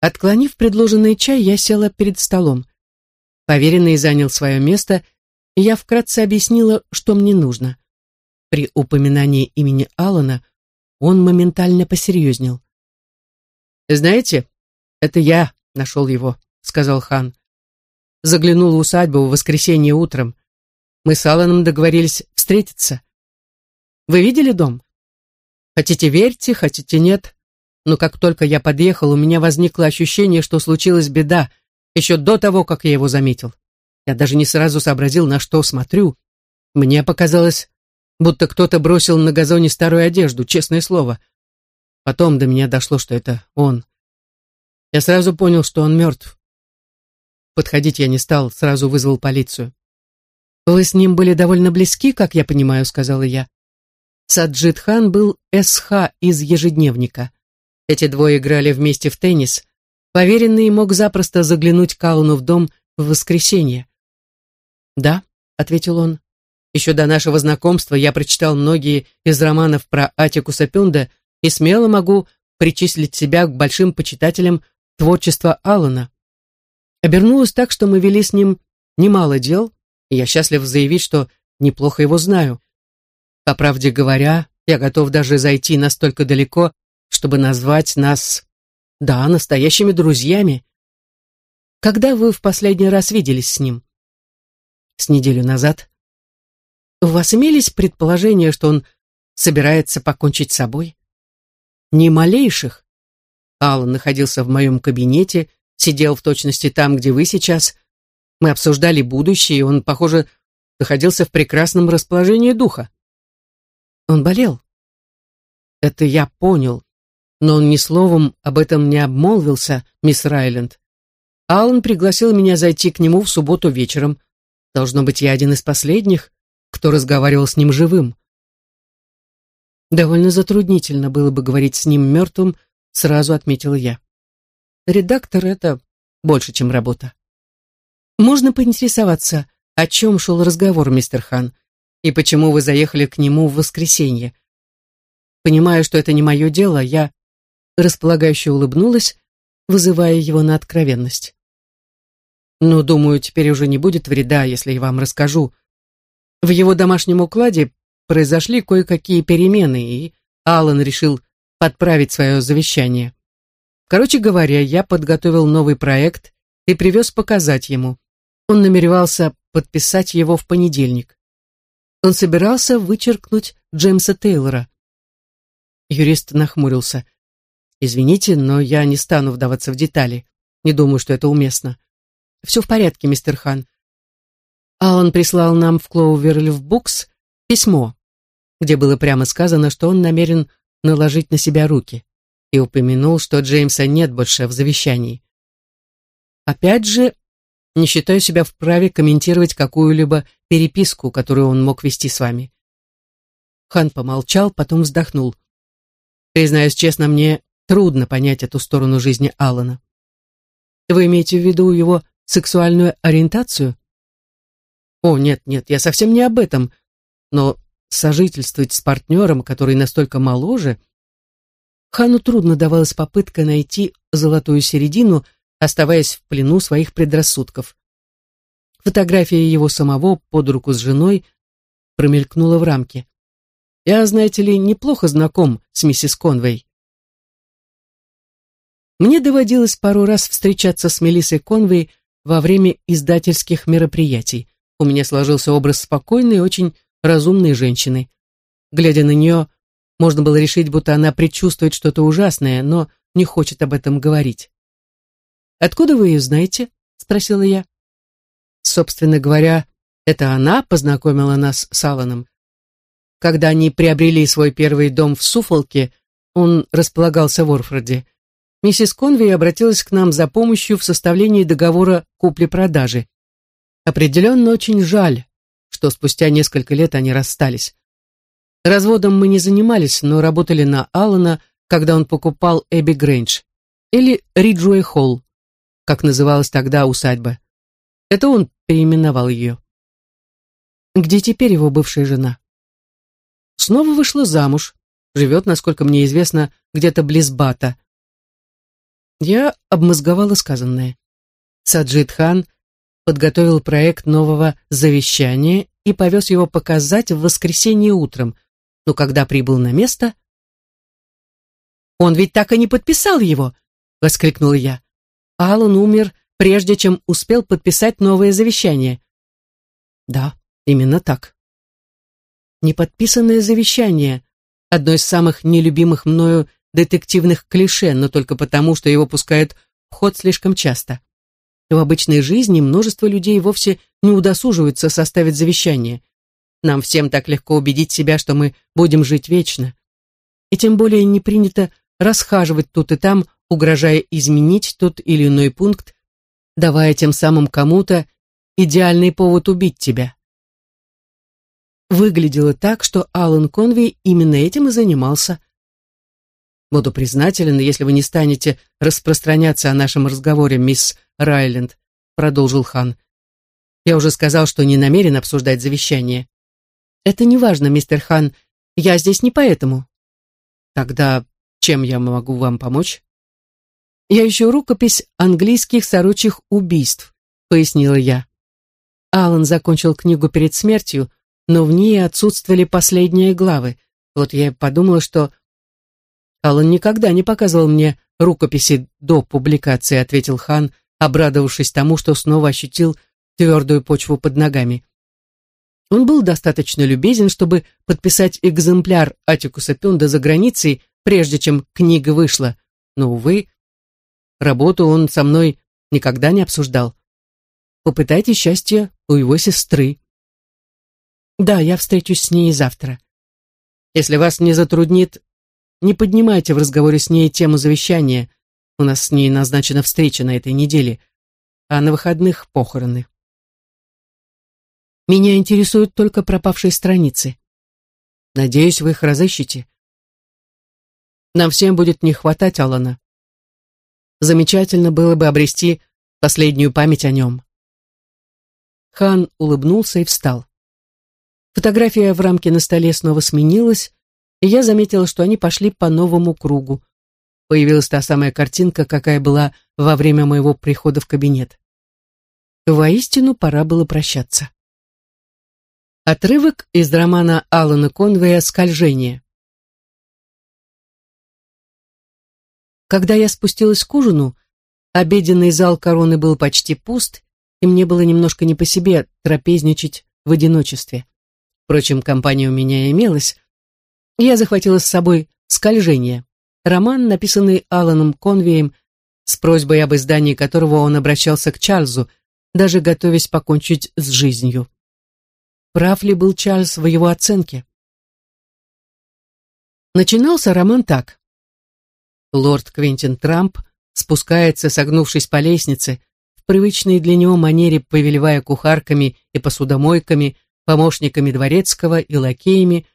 Отклонив предложенный чай, я села перед столом. Поверенный занял свое место, и я вкратце объяснила, что мне нужно. При упоминании имени Алана он моментально посерьезнел. «Знаете, «Это я нашел его», — сказал хан. Заглянул в усадьбу в воскресенье утром. Мы с Алланом договорились встретиться. Вы видели дом? Хотите верьте, хотите нет. Но как только я подъехал, у меня возникло ощущение, что случилась беда, еще до того, как я его заметил. Я даже не сразу сообразил, на что смотрю. Мне показалось, будто кто-то бросил на газоне старую одежду, честное слово. Потом до меня дошло, что это он. Я сразу понял, что он мертв. Подходить я не стал, сразу вызвал полицию. «Вы с ним были довольно близки, как я понимаю», — сказала я. Саджид Хан был СХ из ежедневника. Эти двое играли вместе в теннис. Поверенный мог запросто заглянуть к Алуну в дом в воскресенье. «Да», — ответил он. «Еще до нашего знакомства я прочитал многие из романов про Атикуса Пюнда и смело могу причислить себя к большим почитателям творчество Алана. Обернулось так, что мы вели с ним немало дел, и я счастлив заявить, что неплохо его знаю. По правде говоря, я готов даже зайти настолько далеко, чтобы назвать нас, да, настоящими друзьями. Когда вы в последний раз виделись с ним? С неделю назад. У вас имелись предположения, что он собирается покончить с собой? Ни малейших. Аллан находился в моем кабинете, сидел в точности там, где вы сейчас. Мы обсуждали будущее, и он, похоже, находился в прекрасном расположении духа. Он болел. Это я понял, но он ни словом об этом не обмолвился, мисс Райленд. Аллан пригласил меня зайти к нему в субботу вечером. Должно быть, я один из последних, кто разговаривал с ним живым. Довольно затруднительно было бы говорить с ним мертвым, сразу отметила я. Редактор — это больше, чем работа. Можно поинтересоваться, о чем шел разговор, мистер Хан, и почему вы заехали к нему в воскресенье. Понимая, что это не мое дело, я располагающе улыбнулась, вызывая его на откровенность. Но, думаю, теперь уже не будет вреда, если я вам расскажу. В его домашнем укладе произошли кое-какие перемены, и Аллан решил подправить свое завещание. Короче говоря, я подготовил новый проект и привез показать ему. Он намеревался подписать его в понедельник. Он собирался вычеркнуть Джеймса Тейлора. Юрист нахмурился. «Извините, но я не стану вдаваться в детали. Не думаю, что это уместно. Все в порядке, мистер Хан. Алан прислал нам в Клоуверлив Букс письмо, где было прямо сказано, что он намерен наложить на себя руки, и упомянул, что Джеймса нет больше в завещании. Опять же, не считаю себя вправе комментировать какую-либо переписку, которую он мог вести с вами. Хан помолчал, потом вздохнул. Признаюсь честно, мне трудно понять эту сторону жизни Алана. Вы имеете в виду его сексуальную ориентацию? О, нет, нет, я совсем не об этом. Но сожительствовать с партнером, который настолько моложе... Хану трудно давалась попытка найти золотую середину, оставаясь в плену своих предрассудков. Фотография его самого под руку с женой промелькнула в рамке. Я, знаете ли, неплохо знаком с миссис Конвей. Мне доводилось пару раз встречаться с Мелиссой Конвей во время издательских мероприятий. У меня сложился образ спокойной очень разумной женщины. Глядя на нее, можно было решить, будто она предчувствует что-то ужасное, но не хочет об этом говорить. «Откуда вы ее знаете?» — спросила я. Собственно говоря, это она познакомила нас с Алланом. Когда они приобрели свой первый дом в Суфолке, он располагался в Орфорде. Миссис Конвей обратилась к нам за помощью в составлении договора купли-продажи. Определенно очень жаль, что спустя несколько лет они расстались. Разводом мы не занимались, но работали на Аллана, когда он покупал Эбби Грэндж, или Риджуэй Холл, как называлась тогда усадьба. Это он переименовал ее. Где теперь его бывшая жена? Снова вышла замуж, живет, насколько мне известно, где-то близ Бата. Я обмозговала сказанное. Саджид Хан подготовил проект нового завещания и повез его показать в воскресенье утром, но когда прибыл на место... «Он ведь так и не подписал его!» — воскликнула я. Аллан умер, прежде чем успел подписать новое завещание. Да, именно так. Неподписанное завещание — одно из самых нелюбимых мною детективных клише, но только потому, что его пускают в ход слишком часто. В обычной жизни множество людей вовсе не удосуживаются составить завещание. Нам всем так легко убедить себя, что мы будем жить вечно. И тем более не принято расхаживать тут и там, угрожая изменить тот или иной пункт, давая тем самым кому-то идеальный повод убить тебя. Выглядело так, что Алан Конвей именно этим и занимался. Буду признателен, если вы не станете распространяться о нашем разговоре, мисс Райленд, продолжил хан. Я уже сказал, что не намерен обсуждать завещание. Это не важно, мистер хан. Я здесь не поэтому. Тогда чем я могу вам помочь? Я ищу рукопись английских сорочьих убийств, пояснила я. Алан закончил книгу перед смертью, но в ней отсутствовали последние главы. Вот я подумала, что Алан никогда не показывал мне рукописи до публикации, ответил Хан, обрадовавшись тому, что снова ощутил твердую почву под ногами. Он был достаточно любезен, чтобы подписать экземпляр Атикуса Пюнда за границей, прежде чем книга вышла, но, увы, работу он со мной никогда не обсуждал. Попытайте счастье у его сестры. Да, я встречусь с ней завтра. Если вас не затруднит, не поднимайте в разговоре с ней тему завещания. У нас с ней назначена встреча на этой неделе, а на выходных похороны. Меня интересуют только пропавшие страницы. Надеюсь, вы их разыщете. Нам всем будет не хватать Алана. Замечательно было бы обрести последнюю память о нем. Хан улыбнулся и встал. Фотография в рамке на столе снова сменилась, и я заметила, что они пошли по новому кругу. Появилась та самая картинка, какая была во время моего прихода в кабинет. Воистину, пора было прощаться. Отрывок из романа Алана Конвея «Скольжение». Когда я спустилась к ужину, обеденный зал короны был почти пуст, и мне было немножко не по себе трапезничать в одиночестве. Впрочем, компания у меня имелась. Я захватила с собой «Скольжение», роман, написанный Аланом Конвеем, с просьбой об издании которого он обращался к Чарльзу, даже готовясь покончить с жизнью. Прав ли был Чарльз в его оценке? Начинался роман так. Лорд Квентин Трамп спускается, согнувшись по лестнице, в привычной для него манере повелевая кухарками и посудомойками, помощниками дворецкого и лакеями,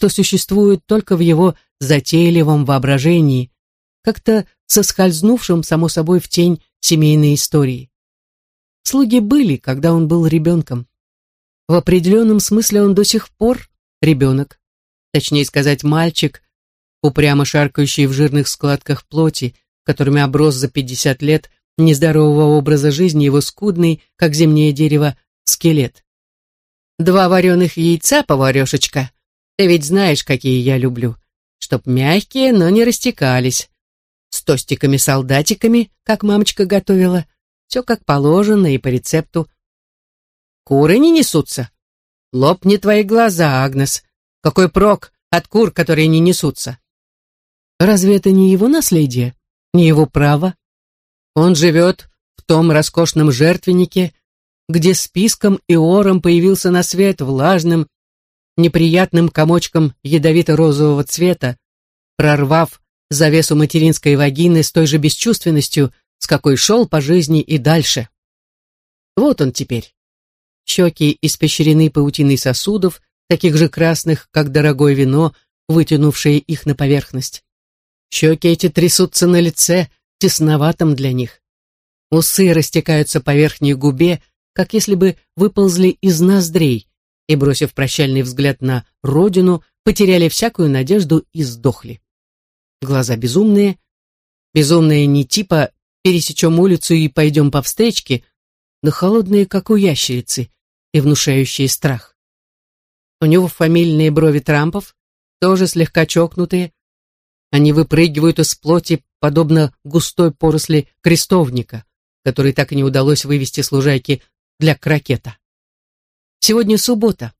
что существует только в его затейливом воображении, как-то соскользнувшим, само собой, в тень семейной истории. Слуги были, когда он был ребенком. В определенном смысле он до сих пор ребенок, точнее сказать, мальчик, упрямо шаркающий в жирных складках плоти, которыми оброс за пятьдесят лет нездорового образа жизни его скудный, как зимнее дерево, скелет. «Два вареных яйца, поварешечка. Ты ведь знаешь, какие я люблю. Чтоб мягкие, но не растекались. С тостиками-солдатиками, как мамочка готовила. Все как положено и по рецепту. Куры не несутся. Лопни твои глаза, Агнес. Какой прок от кур, которые не несутся? Разве это не его наследие? Не его право? Он живет в том роскошном жертвеннике, где списком и ором появился на свет влажным, неприятным комочком ядовито-розового цвета, прорвав завесу материнской вагины с той же бесчувственностью, с какой шел по жизни и дальше. Вот он теперь. Щеки испещрены паутиной сосудов, таких же красных, как дорогое вино, вытянувшие их на поверхность. Щеки эти трясутся на лице, тесноватом для них. Усы растекаются по верхней губе, как если бы выползли из ноздрей, и, бросив прощальный взгляд на родину, потеряли всякую надежду и сдохли. Глаза безумные, безумные не типа «пересечем улицу и пойдем по встречке», но холодные, как у ящерицы, и внушающие страх. У него фамильные брови Трампов, тоже слегка чокнутые, они выпрыгивают из плоти, подобно густой поросли крестовника, который так и не удалось вывести с для крокета. Сегодня суббота.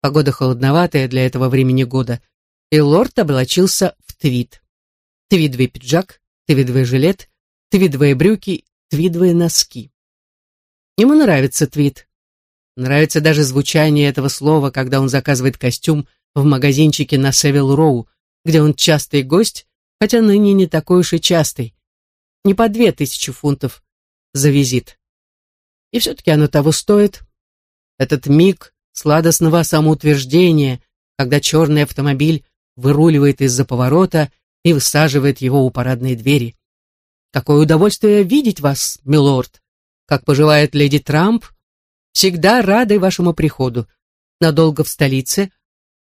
Погода холодноватая для этого времени года, и лорд облачился в твид. Твидовый пиджак, твидовый жилет, твидовые брюки, твидовые носки. Ему нравится твид. Нравится даже звучание этого слова, когда он заказывает костюм в магазинчике на Севил Роу, где он частый гость, хотя ныне не такой уж и частый. Не по две тысячи фунтов за визит. И все-таки оно того стоит. Этот миг сладостного самоутверждения, когда черный автомобиль выруливает из-за поворота и высаживает его у парадной двери. Какое удовольствие видеть вас, милорд! Как поживает леди Трамп? Всегда рады вашему приходу. Надолго в столице,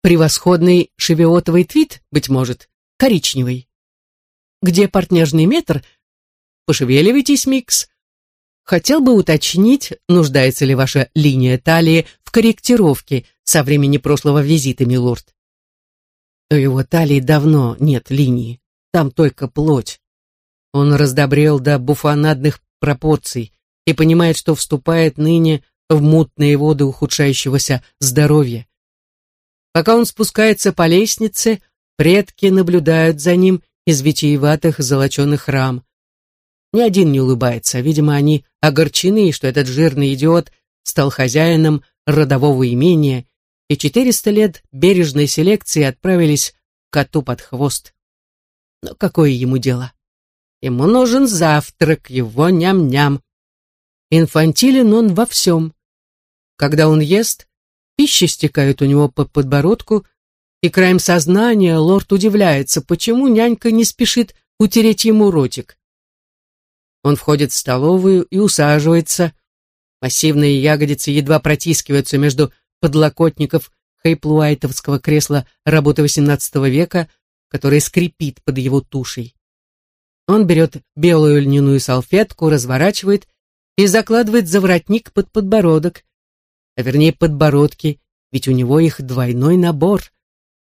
Превосходный шевиотовый твит, быть может, коричневый. Где партнерный метр? Пошевеливайтесь, Микс. Хотел бы уточнить, нуждается ли ваша линия талии в корректировке со времени прошлого визита, милорд. У его талии давно нет линии, там только плоть. Он раздобрел до буфонадных пропорций и понимает, что вступает ныне в мутные воды ухудшающегося здоровья. Пока он спускается по лестнице, предки наблюдают за ним из витиеватых золоченых рам. Ни один не улыбается, видимо, они огорчены, что этот жирный идиот стал хозяином родового имения, и четыреста лет бережной селекции отправились коту под хвост. Но какое ему дело? Ему нужен завтрак, его ням-ням. Инфантилен он во всем. Когда он ест, Пища стекает у него по подбородку, и краем сознания лорд удивляется, почему нянька не спешит утереть ему ротик. Он входит в столовую и усаживается. Массивные ягодицы едва протискиваются между подлокотников хейплуайтовского кресла работы XVIII века, которое скрипит под его тушей. Он берет белую льняную салфетку, разворачивает и закладывает за воротник под подбородок, а вернее подбородки, ведь у него их двойной набор.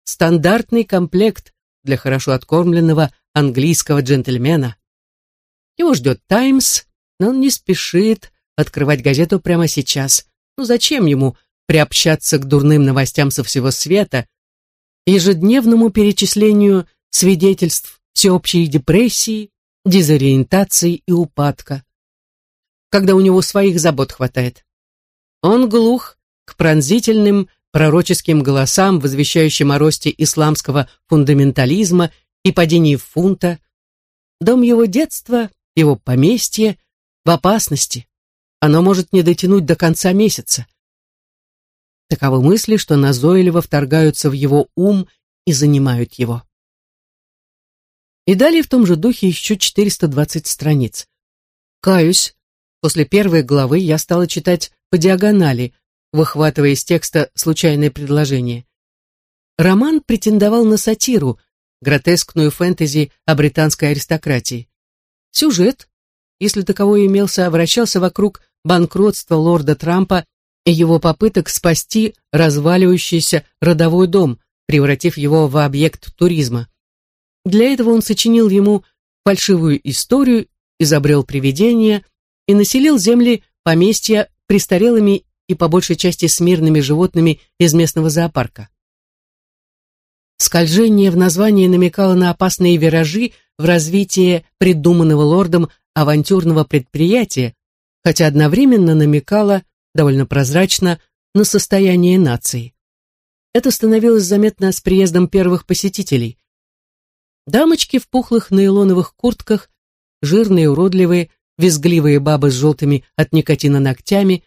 Стандартный комплект для хорошо откормленного английского джентльмена. Его ждет «Таймс», но он не спешит открывать газету прямо сейчас. Ну зачем ему приобщаться к дурным новостям со всего света, ежедневному перечислению свидетельств всеобщей депрессии, дезориентации и упадка, когда у него своих забот хватает. Он глух к пронзительным пророческим голосам, возвещающим о росте исламского фундаментализма и падении фунта. Дом его детства, его поместье в опасности, оно может не дотянуть до конца месяца. Таковы мысли, что назойливо вторгаются в его ум и занимают его. И далее в том же духе еще 420 страниц. Каюсь, после первой главы я стала читать по диагонали, выхватывая из текста случайное предложение. Роман претендовал на сатиру, гротескную фэнтези о британской аристократии. Сюжет, если таковой имелся, вращался вокруг банкротства лорда Трампа и его попыток спасти разваливающийся родовой дом, превратив его в объект туризма. Для этого он сочинил ему фальшивую историю, изобрел привидения и населил земли поместья престарелыми и по большей части смирными животными из местного зоопарка. Скольжение в названии намекало на опасные виражи в развитии придуманного лордом авантюрного предприятия, хотя одновременно намекало, довольно прозрачно, на состояние нации. Это становилось заметно с приездом первых посетителей. Дамочки в пухлых нейлоновых куртках, жирные, уродливые, визгливые бабы с желтыми от никотина ногтями,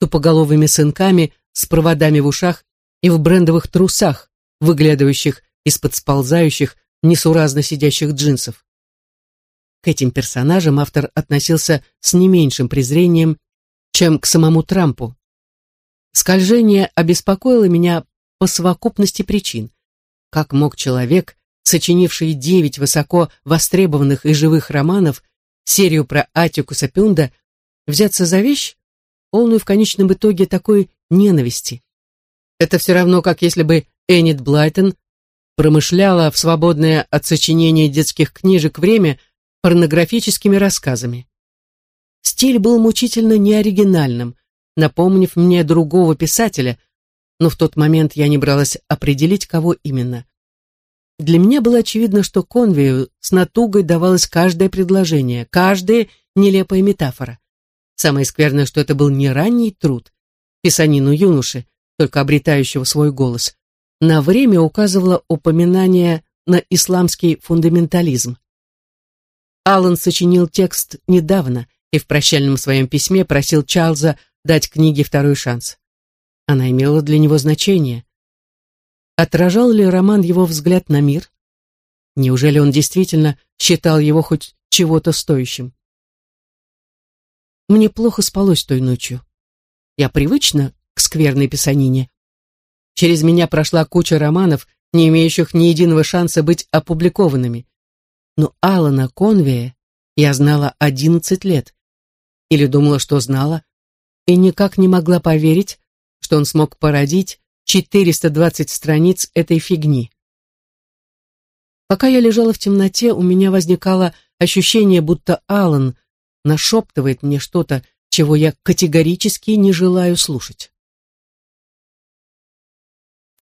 тупоголовыми сынками с проводами в ушах и в брендовых трусах, выглядывающих из-под сползающих, несуразно сидящих джинсов. К этим персонажам автор относился с не меньшим презрением, чем к самому Трампу. Скольжение обеспокоило меня по совокупности причин. Как мог человек, сочинивший девять высоко востребованных и живых романов, серию про Атикуса Пюнда, взяться за вещь, полную в конечном итоге такой ненависти. Это все равно, как если бы Эннет Блайтон промышляла в свободное от сочинения детских книжек время порнографическими рассказами. Стиль был мучительно неоригинальным, напомнив мне другого писателя, но в тот момент я не бралась определить, кого именно. Для меня было очевидно, что Конвею с натугой давалось каждое предложение, каждая нелепая метафора. Самое скверное, что это был не ранний труд, писанину юноши, только обретающего свой голос. На время указывало упоминание на исламский фундаментализм. Аллан сочинил текст недавно и в прощальном своем письме просил Чарльза дать книге второй шанс. Она имела для него значение. Отражал ли роман его взгляд на мир? Неужели он действительно считал его хоть чего-то стоящим? Мне плохо спалось той ночью. Я привычна к скверной писанине. Через меня прошла куча романов, не имеющих ни единого шанса быть опубликованными. Но Алана Конвея я знала одиннадцать лет. Или думала, что знала, и никак не могла поверить, что он смог породить 420 страниц этой фигни. Пока я лежала в темноте, у меня возникало ощущение, будто Алан нашептывает мне что-то, чего я категорически не желаю слушать.